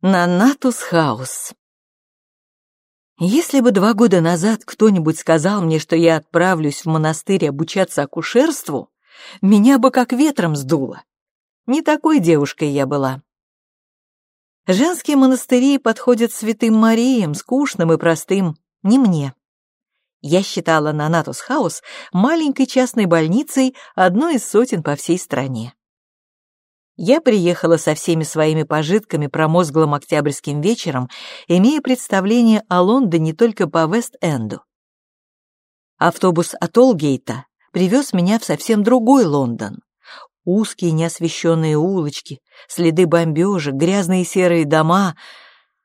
Нанатус Хаус. Если бы два года назад кто-нибудь сказал мне, что я отправлюсь в монастырь обучаться акушерству, меня бы как ветром сдуло. Не такой девушкой я была. Женские монастыри подходят святым Мариям, скучным и простым, не мне. Я считала Нанатус Хаус маленькой частной больницей, одной из сотен по всей стране. Я приехала со всеми своими пожитками промозглым октябрьским вечером, имея представление о Лондоне только по Вест-Энду. Автобус от Олгейта привез меня в совсем другой Лондон. Узкие неосвещенные улочки, следы бомбежек, грязные серые дома.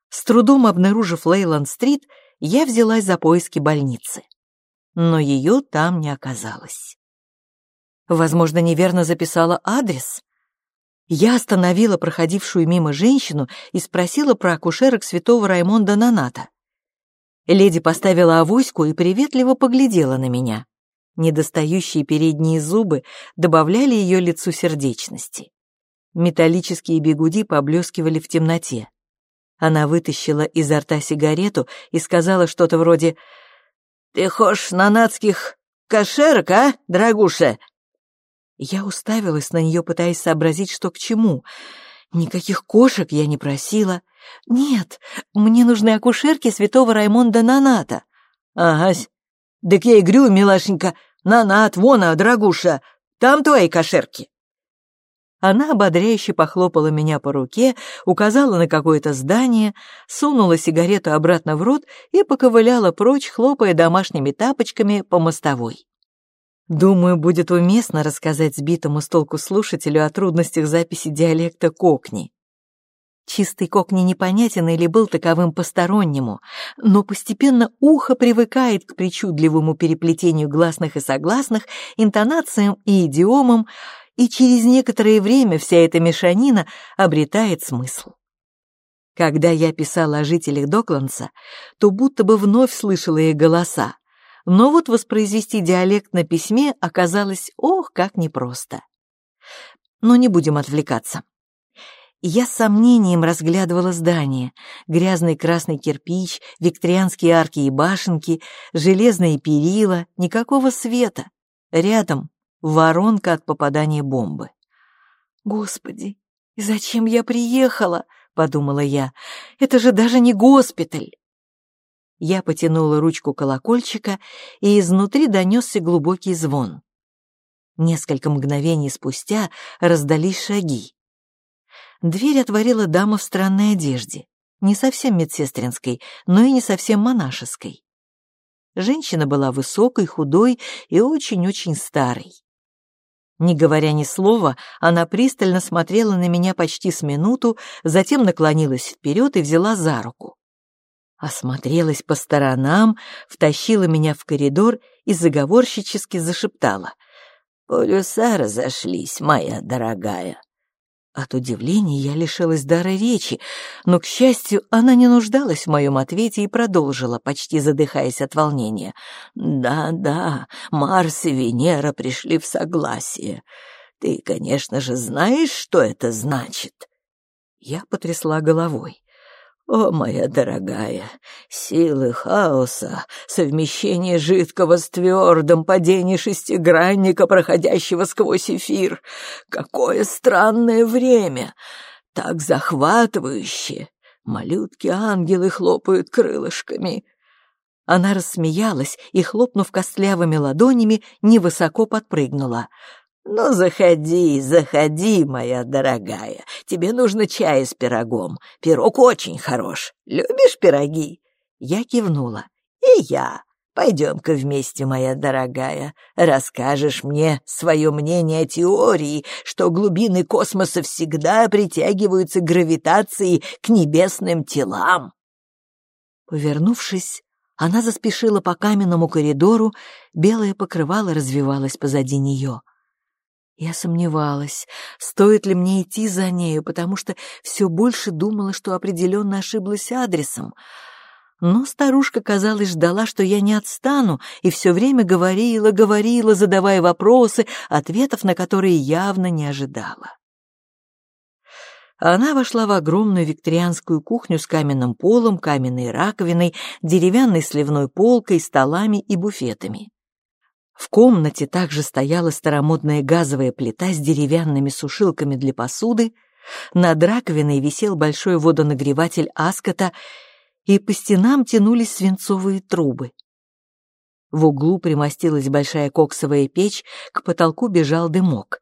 С трудом обнаружив Лейланд-стрит, я взялась за поиски больницы. Но ее там не оказалось. Возможно, неверно записала адрес. Я остановила проходившую мимо женщину и спросила про акушерок святого Раймонда Наната. Леди поставила авоську и приветливо поглядела на меня. Недостающие передние зубы добавляли ее лицу сердечности. Металлические бегуди поблескивали в темноте. Она вытащила изо рта сигарету и сказала что-то вроде «Ты хошь нанадских кошерок, а, дорогуша?» Я уставилась на нее, пытаясь сообразить, что к чему. Никаких кошек я не просила. Нет, мне нужны акушерки святого Раймонда Наната. Агась, так я и говорю, милашенька, Нанат, вон, а, дорогуша, там твои кошерки. Она ободряюще похлопала меня по руке, указала на какое-то здание, сунула сигарету обратно в рот и поковыляла прочь, хлопая домашними тапочками по мостовой. Думаю, будет уместно рассказать сбитому с толку слушателю о трудностях записи диалекта кокни. Чистый кокни непонятен или был таковым постороннему, но постепенно ухо привыкает к причудливому переплетению гласных и согласных, интонациям и идиомам, и через некоторое время вся эта мешанина обретает смысл. Когда я писала о жителях Докландса, то будто бы вновь слышала их голоса, но вот воспроизвести диалект на письме оказалось, ох, как непросто. Но не будем отвлекаться. Я с сомнением разглядывала здание. Грязный красный кирпич, викторианские арки и башенки, железные перила, никакого света. Рядом воронка от попадания бомбы. «Господи, и зачем я приехала?» — подумала я. «Это же даже не госпиталь!» Я потянула ручку колокольчика, и изнутри донесся глубокий звон. Несколько мгновений спустя раздались шаги. Дверь отворила дама в странной одежде, не совсем медсестринской, но и не совсем монашеской. Женщина была высокой, худой и очень-очень старой. Не говоря ни слова, она пристально смотрела на меня почти с минуту, затем наклонилась вперед и взяла за руку осмотрелась по сторонам, втащила меня в коридор и заговорщически зашептала. «Полюса разошлись, моя дорогая». От удивления я лишилась дара речи, но, к счастью, она не нуждалась в моем ответе и продолжила, почти задыхаясь от волнения. «Да-да, Марс и Венера пришли в согласие. Ты, конечно же, знаешь, что это значит?» Я потрясла головой. О, моя дорогая, силы хаоса, совмещение жидкого с твердым, падение шестигранника, проходящего сквозь эфир. Какое странное время! Так захватывающе! Малютки-ангелы хлопают крылышками. Она рассмеялась и, хлопнув костлявыми ладонями, невысоко подпрыгнула. «Ну, заходи, заходи, моя дорогая. Тебе нужно чай с пирогом. Пирог очень хорош. Любишь пироги?» Я кивнула. «И я. Пойдем-ка вместе, моя дорогая. Расскажешь мне свое мнение о теории, что глубины космоса всегда притягиваются гравитацией к небесным телам». Повернувшись, она заспешила по каменному коридору, белое покрывало развивалось позади нее — я сомневалась, стоит ли мне идти за нею, потому что все больше думала, что определенно ошиблась адресом. Но старушка, казалось, ждала, что я не отстану, и все время говорила, говорила, задавая вопросы, ответов на которые явно не ожидала. Она вошла в огромную викторианскую кухню с каменным полом, каменной раковиной, деревянной сливной полкой, столами и буфетами. В комнате также стояла старомодная газовая плита с деревянными сушилками для посуды, над раковиной висел большой водонагреватель Аскота, и по стенам тянулись свинцовые трубы. В углу примостилась большая коксовая печь, к потолку бежал дымок.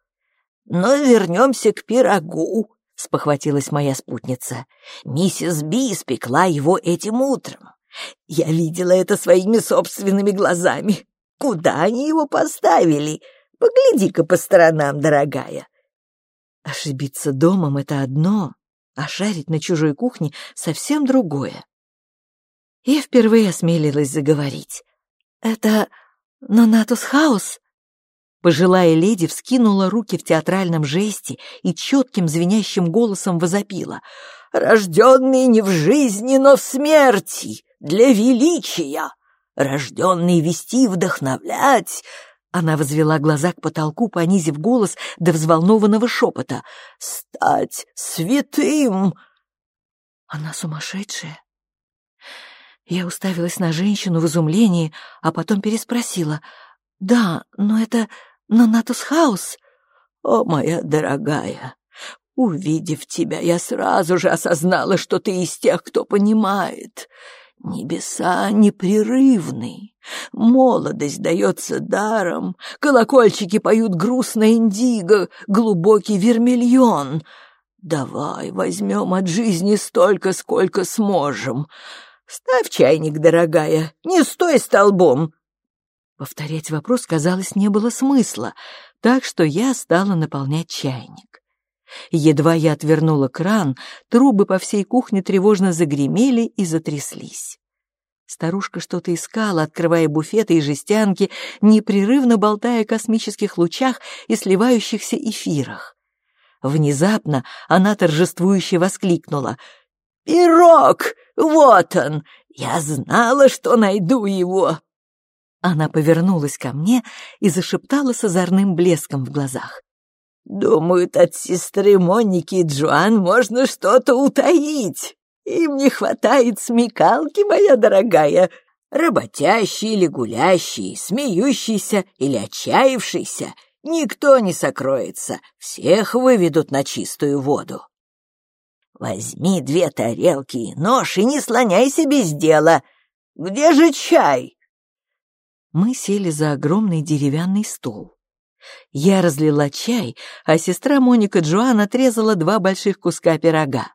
«Но вернемся к пирогу», — спохватилась моя спутница. «Миссис Би испекла его этим утром. Я видела это своими собственными глазами. Куда они его поставили? Погляди-ка по сторонам, дорогая». Ошибиться домом — это одно, а шарить на чужой кухне — совсем другое. Я впервые осмелилась заговорить. «Это Нонатус Хаус?» Пожилая леди вскинула руки в театральном жесте и четким звенящим голосом возопила. «Рожденный не в жизни, но в смерти, для величия! Рожденный вести и вдохновлять!» Она возвела глаза к потолку, понизив голос до взволнованного шепота. «Стать святым!» «Она сумасшедшая?» Я уставилась на женщину в изумлении, а потом переспросила. «Да, но это Нонатус Хаус?» «О, моя дорогая, увидев тебя, я сразу же осознала, что ты из тех, кто понимает. Небеса непрерывны, молодость дается даром, колокольчики поют грустно индиго, глубокий вермильон. Давай возьмем от жизни столько, сколько сможем». «Ставь чайник, дорогая, не стой столбом!» Повторять вопрос, казалось, не было смысла, так что я стала наполнять чайник. Едва я отвернула кран, трубы по всей кухне тревожно загремели и затряслись. Старушка что-то искала, открывая буфеты и жестянки, непрерывно болтая о космических лучах и сливающихся эфирах. Внезапно она торжествующе воскликнула — «Пирог! Вот он! Я знала, что найду его!» Она повернулась ко мне и зашептала с озорным блеском в глазах. «Думают, от сестры Моники и Джоан можно что-то утаить. Им не хватает смекалки, моя дорогая. Работящий или гулящий, смеющийся или отчаявшийся, никто не сокроется, всех выведут на чистую воду. Возьми две тарелки и нож и не слоняйся без дела. Где же чай?» Мы сели за огромный деревянный стол. Я разлила чай, а сестра Моника Джоан отрезала два больших куска пирога.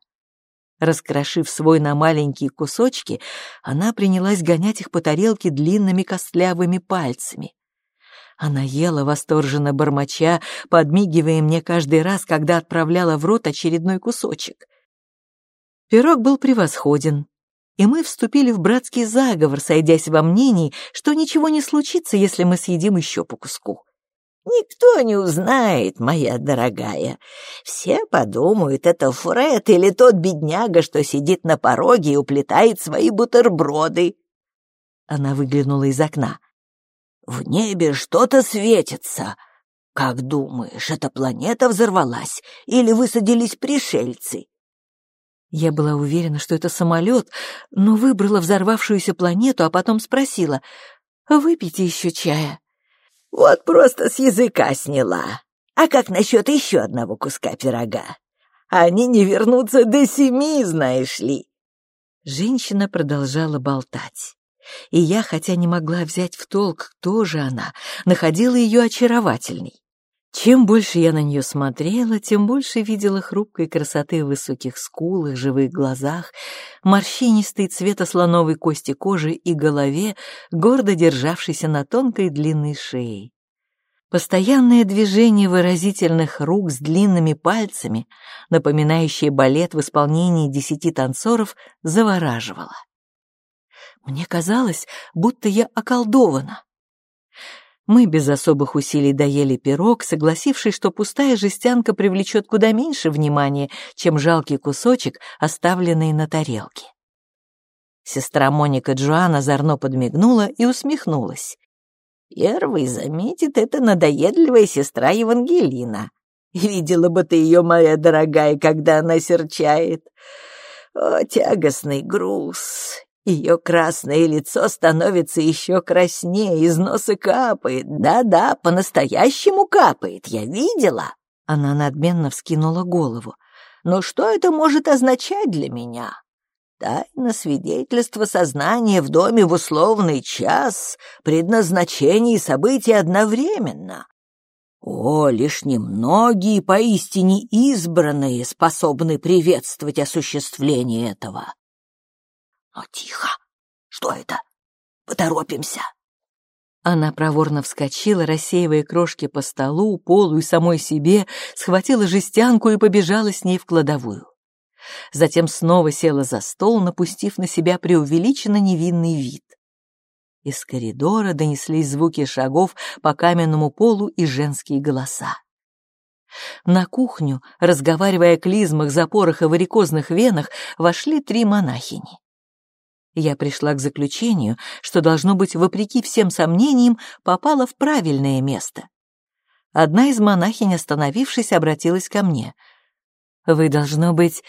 Раскрошив свой на маленькие кусочки, она принялась гонять их по тарелке длинными костлявыми пальцами. Она ела восторженно бормоча, подмигивая мне каждый раз, когда отправляла в рот очередной кусочек. Пирог был превосходен, и мы вступили в братский заговор, сойдясь во мнении, что ничего не случится, если мы съедим еще по куску. «Никто не узнает, моя дорогая. Все подумают, это Фред или тот бедняга, что сидит на пороге и уплетает свои бутерброды». Она выглянула из окна. «В небе что-то светится. Как думаешь, эта планета взорвалась или высадились пришельцы?» Я была уверена, что это самолет, но выбрала взорвавшуюся планету, а потом спросила, «Выпейте еще чая». «Вот просто с языка сняла. А как насчет еще одного куска пирога? Они не вернутся до семи, знаешь ли». Женщина продолжала болтать. И я, хотя не могла взять в толк, кто же она, находила ее очаровательной. Чем больше я на нее смотрела, тем больше видела хрупкой красоты в высоких скулах, живых глазах, морщинистой цвета слоновой кости кожи и голове, гордо державшейся на тонкой длинной шее. Постоянное движение выразительных рук с длинными пальцами, напоминающее балет в исполнении десяти танцоров, завораживало. Мне казалось, будто я околдована. Мы без особых усилий доели пирог, согласившись, что пустая жестянка привлечет куда меньше внимания, чем жалкий кусочек, оставленный на тарелке. Сестра Моника Джоанна зорно подмигнула и усмехнулась. «Первый заметит это надоедливая сестра Евангелина. Видела бы ты ее, моя дорогая, когда она серчает. О, тягостный груз. Ее красное лицо становится еще краснее, из носа капает. Да-да, по-настоящему капает, я видела. Она надменно вскинула голову. Но что это может означать для меня? Тайна свидетельства сознания в доме в условный час, предназначение и события одновременно. О, лишь немногие поистине избранные способны приветствовать осуществление этого. Но тихо! Что это? Поторопимся!» Она проворно вскочила, рассеивая крошки по столу, полу и самой себе, схватила жестянку и побежала с ней в кладовую. Затем снова села за стол, напустив на себя преувеличенно невинный вид. Из коридора донеслись звуки шагов по каменному полу и женские голоса. На кухню, разговаривая о клизмах, запорах и варикозных венах, вошли три монахини. Я пришла к заключению, что, должно быть, вопреки всем сомнениям, попала в правильное место. Одна из монахинь, остановившись, обратилась ко мне. «Вы, должно быть,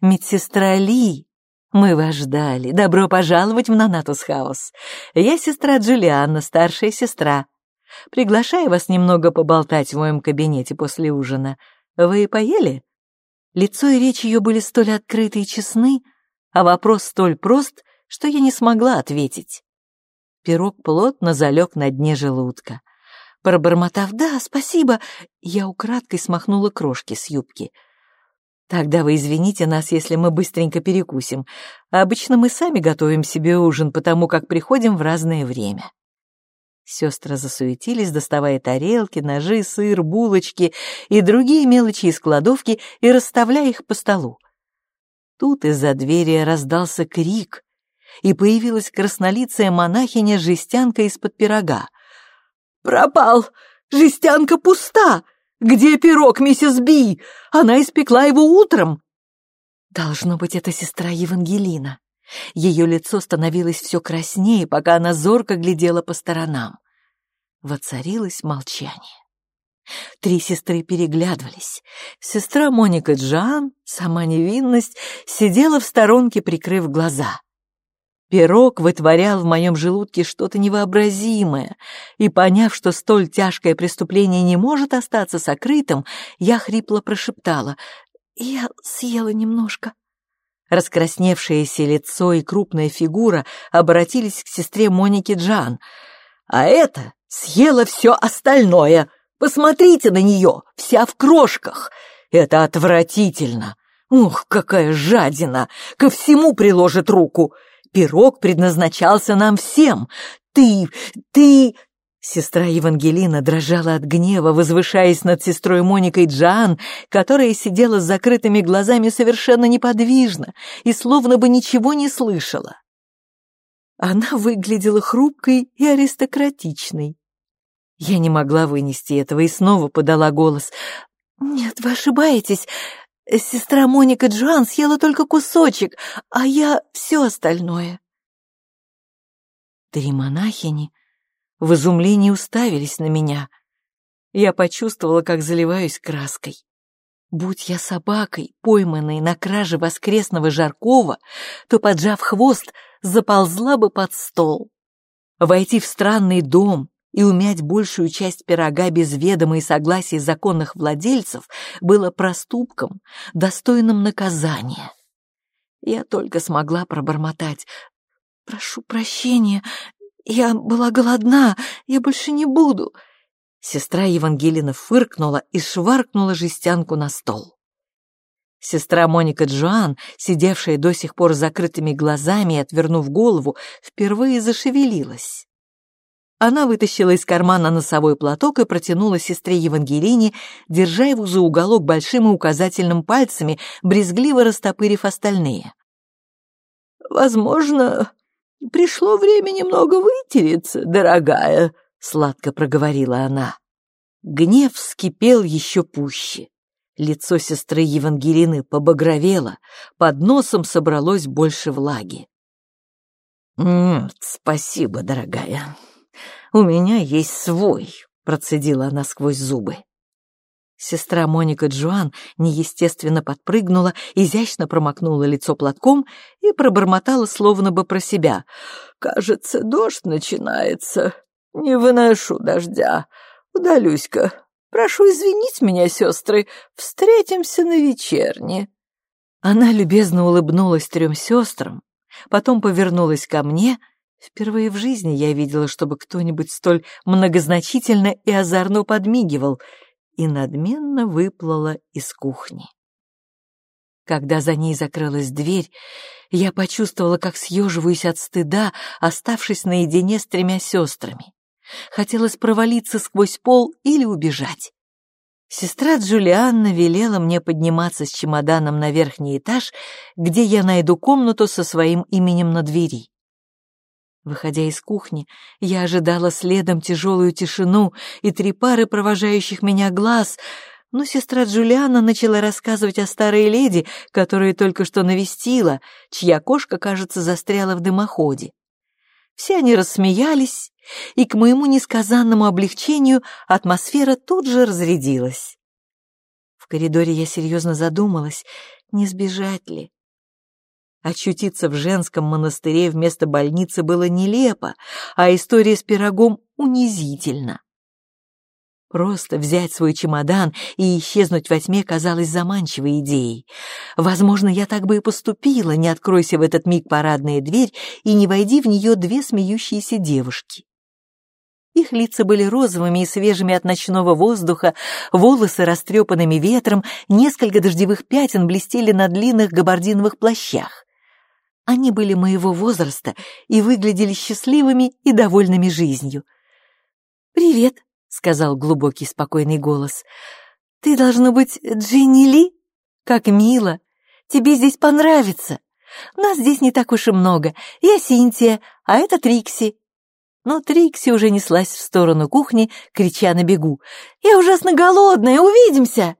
медсестра Ли. Мы вас ждали. Добро пожаловать в Нанатус Хаус. Я сестра Джулианна, старшая сестра. Приглашаю вас немного поболтать в моем кабинете после ужина. Вы поели?» Лицо и речь ее были столь открыты и честны, а вопрос столь прост, что я не смогла ответить. Пирог плотно залег на дне желудка. Пробормотав «да, спасибо», я украдкой смахнула крошки с юбки. «Тогда вы извините нас, если мы быстренько перекусим. Обычно мы сами готовим себе ужин, потому как приходим в разное время». Сестры засуетились, доставая тарелки, ножи, сыр, булочки и другие мелочи из кладовки и расставляя их по столу. Тут из-за двери раздался крик, и появилась краснолицая монахиня жестянка из-под пирога. «Пропал! Жестянка пуста! Где пирог, миссис Би? Она испекла его утром!» Должно быть, это сестра Евангелина. Ее лицо становилось все краснее, пока она зорко глядела по сторонам. Воцарилось молчание. Три сестры переглядывались. Сестра Моника Джан, сама невинность, сидела в сторонке, прикрыв глаза. Пирог вытворял в моем желудке что-то невообразимое, и, поняв, что столь тяжкое преступление не может остаться сокрытым, я хрипло прошептала «Я съела немножко». Раскрасневшееся лицо и крупная фигура обратились к сестре Монике Джан. «А это съела все остальное!» Посмотрите на нее, вся в крошках. Это отвратительно. Ух, какая жадина! Ко всему приложит руку. Пирог предназначался нам всем. Ты, ты...» Сестра Евангелина дрожала от гнева, возвышаясь над сестрой Моникой Джан, которая сидела с закрытыми глазами совершенно неподвижно и словно бы ничего не слышала. Она выглядела хрупкой и аристократичной. Я не могла вынести этого и снова подала голос. «Нет, вы ошибаетесь. Сестра Моника Джоан съела только кусочек, а я все остальное». Три монахини в изумлении уставились на меня. Я почувствовала, как заливаюсь краской. Будь я собакой, пойманной на краже воскресного Жаркова, то, поджав хвост, заползла бы под стол. Войти в странный дом, и умять большую часть пирога без ведома и согласия законных владельцев было проступком, достойным наказания. Я только смогла пробормотать. «Прошу прощения, я была голодна, я больше не буду». Сестра Евангелина фыркнула и шваркнула жестянку на стол. Сестра Моника Джоан, сидевшая до сих пор с закрытыми глазами и отвернув голову, впервые зашевелилась. Она вытащила из кармана носовой платок и протянула сестре Евангелине, держа его за уголок большим и указательным пальцами, брезгливо растопырив остальные. «Возможно, пришло время немного вытереться, дорогая», — сладко проговорила она. Гнев вскипел еще пуще. Лицо сестры Евангелины побагровело, под носом собралось больше влаги. «Нет, спасибо, дорогая. «У меня есть свой», — процедила она сквозь зубы. Сестра Моника Джоан неестественно подпрыгнула, изящно промокнула лицо платком и пробормотала словно бы про себя. «Кажется, дождь начинается. Не выношу дождя. Удалюсь-ка. Прошу извинить меня, сестры. Встретимся на вечерне». Она любезно улыбнулась трем сестрам, потом повернулась ко мне. Впервые в жизни я видела, чтобы кто-нибудь столь многозначительно и озорно подмигивал — и надменно выплыла из кухни. Когда за ней закрылась дверь, я почувствовала, как съеживаюсь от стыда, оставшись наедине с тремя сестрами. Хотелось провалиться сквозь пол или убежать. Сестра Джулианна велела мне подниматься с чемоданом на верхний этаж, где я найду комнату со своим именем на двери. Выходя из кухни, я ожидала следом тяжелую тишину и три пары провожающих меня глаз, но сестра Джулиана начала рассказывать о старой леди, которую только что навестила, чья кошка, кажется, застряла в дымоходе. Все они рассмеялись, и к моему несказанному облегчению атмосфера тут же разрядилась. В коридоре я серьезно задумалась, не сбежать ли. Очутиться в женском монастыре вместо больницы было нелепо, а история с пирогом унизительна. Просто взять свой чемодан и исчезнуть во тьме казалось заманчивой идеей. Возможно, я так бы и поступила, не откройся в этот миг парадная дверь и не войди в нее две смеющиеся девушки. Их лица были розовыми и свежими от ночного воздуха, волосы растрепанными ветром, несколько дождевых пятен блестели на длинных габардиновых плащах. Они были моего возраста и выглядели счастливыми и довольными жизнью. «Привет», — сказал глубокий спокойный голос. «Ты, должно быть, Джинни Ли? Как мило! Тебе здесь понравится. Нас здесь не так уж и много. Я Синтия, а это Трикси». Но Трикси уже неслась в сторону кухни, крича на бегу. «Я ужасно голодная, увидимся!»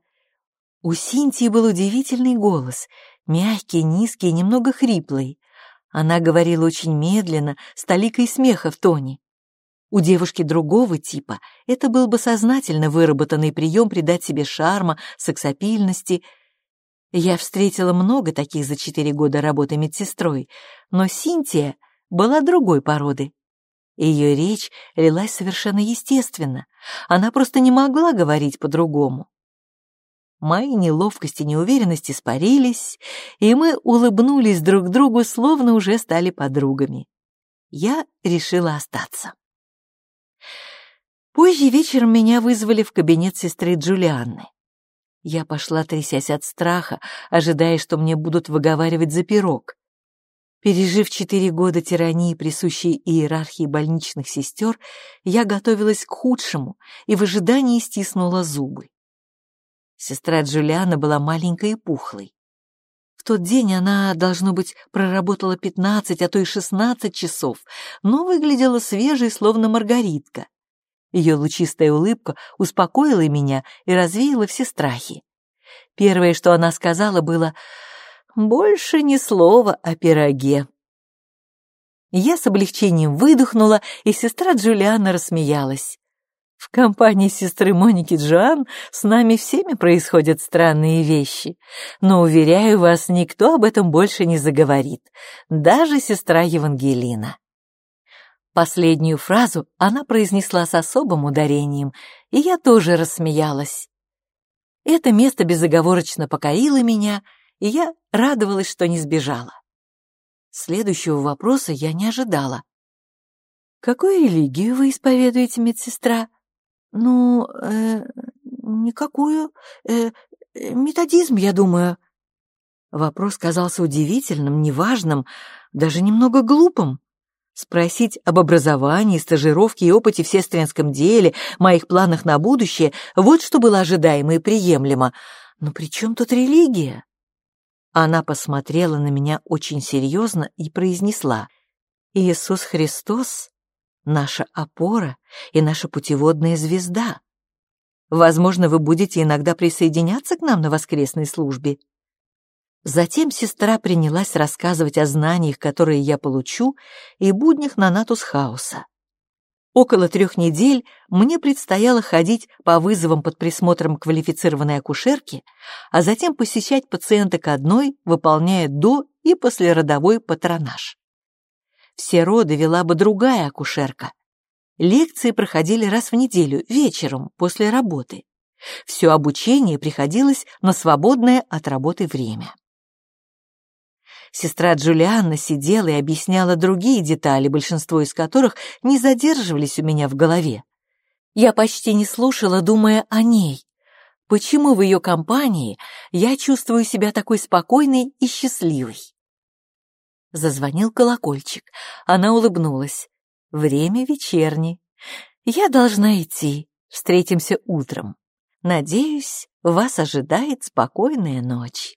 У Синтии был удивительный голос — мягкий, низкий, немного хриплый. Она говорила очень медленно, с толикой смеха в тоне. У девушки другого типа это был бы сознательно выработанный прием придать себе шарма, сексапильности. Я встретила много таких за четыре года работы медсестрой, но Синтия была другой породы. Ее речь лилась совершенно естественно, она просто не могла говорить по-другому. Мои неловкости и неуверенность испарились, и мы улыбнулись друг другу, словно уже стали подругами. Я решила остаться. Позже вечером меня вызвали в кабинет сестры Джулианны. Я пошла, трясясь от страха, ожидая, что мне будут выговаривать за пирог. Пережив четыре года тирании, присущей иерархии больничных сестер, я готовилась к худшему и в ожидании стиснула зубы. Сестра Джулиана была маленькой и пухлой. В тот день она, должно быть, проработала пятнадцать, а то и шестнадцать часов, но выглядела свежей, словно маргаритка. Ее лучистая улыбка успокоила меня и развеяла все страхи. Первое, что она сказала, было «больше ни слова о пироге». Я с облегчением выдохнула, и сестра Джулиана рассмеялась. В компании сестры Моники Джоан с нами всеми происходят странные вещи, но, уверяю вас, никто об этом больше не заговорит, даже сестра Евангелина. Последнюю фразу она произнесла с особым ударением, и я тоже рассмеялась. Это место безоговорочно покорило меня, и я радовалась, что не сбежала. Следующего вопроса я не ожидала. «Какую религию вы исповедуете, медсестра?» «Ну, э, никакую. Э, методизм, я думаю». Вопрос казался удивительным, неважным, даже немного глупым. Спросить об образовании, стажировке и опыте в сестринском деле, моих планах на будущее — вот что было ожидаемо и приемлемо. Но при чем тут религия? Она посмотрела на меня очень серьезно и произнесла. «Иисус Христос наша опора и наша путеводная звезда. Возможно, вы будете иногда присоединяться к нам на воскресной службе. Затем сестра принялась рассказывать о знаниях, которые я получу, и буднях на Натус Хауса. Около трех недель мне предстояло ходить по вызовам под присмотром квалифицированной акушерки, а затем посещать пациенток одной, выполняя до и послеродовой патронаж. Все роды вела бы другая акушерка. Лекции проходили раз в неделю, вечером, после работы. Все обучение приходилось на свободное от работы время. Сестра Джулианна сидела и объясняла другие детали, большинство из которых не задерживались у меня в голове. Я почти не слушала, думая о ней. Почему в ее компании я чувствую себя такой спокойной и счастливой? Зазвонил колокольчик. Она улыбнулась. Время вечерне. Я должна идти. Встретимся утром. Надеюсь, вас ожидает спокойная ночь.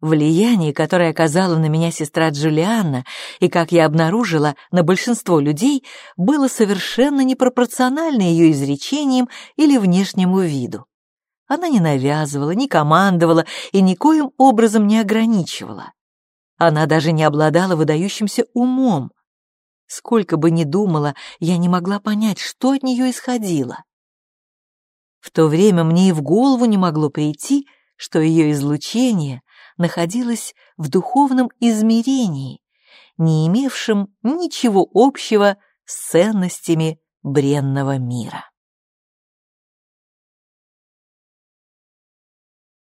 Влияние, которое оказала на меня сестра Джулианна, и, как я обнаружила, на большинство людей, было совершенно непропорционально ее изречениям или внешнему виду. Она не навязывала, не командовала и никоим образом не ограничивала. Она даже не обладала выдающимся умом. Сколько бы ни думала, я не могла понять, что от нее исходило. В то время мне и в голову не могло прийти, что ее излучение находилась в духовном измерении, не имевшем ничего общего с ценностями бренного мира.